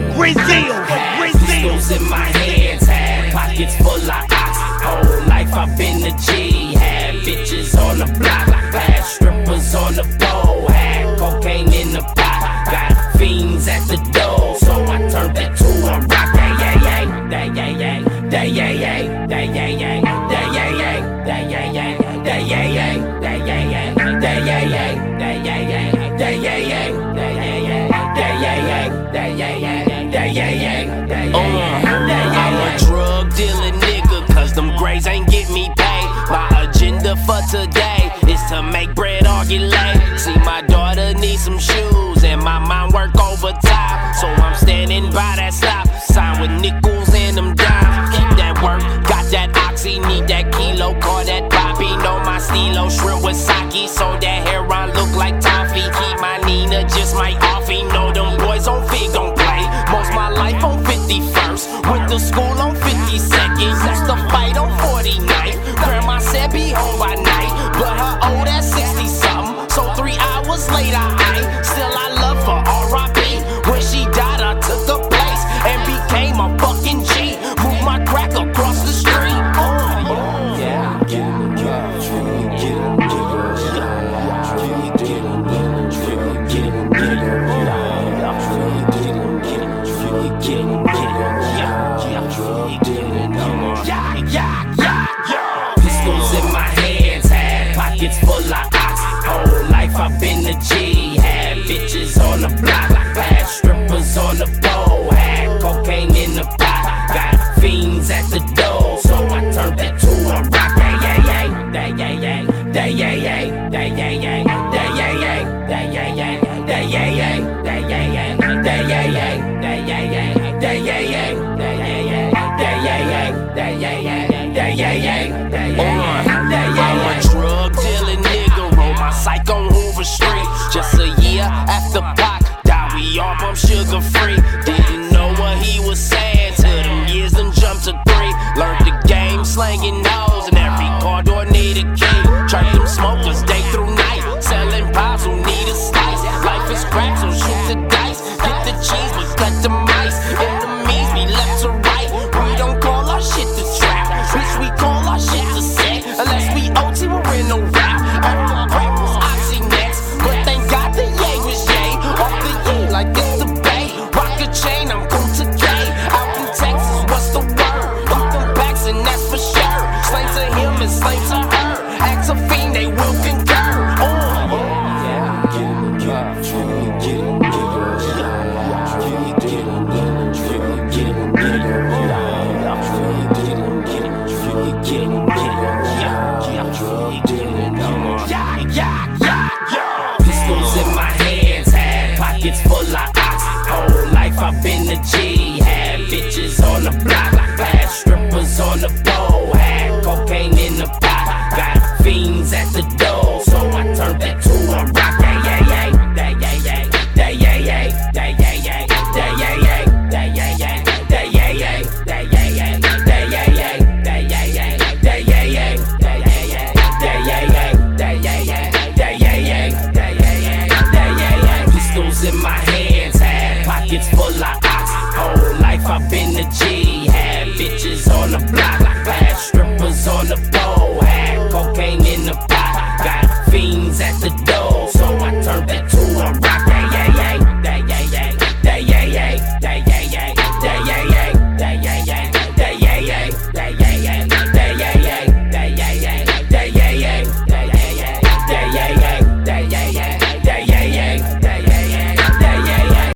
Brazil. Brazil. Pistols in my hands, had pockets full of ox. Whole life I've been a G. Had bitches on the block, had strippers on the pole, had cocaine in the pot. Got fiends at the door, so I turned it to a rock. Yeah, yeah, yeah, that yeah, yeah, that yeah, yeah, that yeah, yeah, that yeah, yeah, that yeah, yeah, that yeah, yeah, that yeah, yeah, that yeah, yeah, that yeah, yeah, that yeah, that yeah, yeah, yeah, yeah, yeah. I'm a drug dealing nigga, cause them grades ain't get me paid. My agenda for today is to make bread or get laid. See, my daughter needs some shoes, and my mind work overtime. So I'm standing by that stop sign with nickels and them dimes. Keep that work, got that oxy, need that kilo, call that poppy. Know my stilo, shrimp with sake, so that hair on look like toffee. Keep my Nina just my offie. Know them with the school on 50 seconds. Yeah, I'm a drug dealing nigga, roll my psych on Hoover Street. Just a year after Pac died, we all bump sugar free. Didn't know what he was saying till them years done jumped to three. Learned the game, slanging nose, do blah.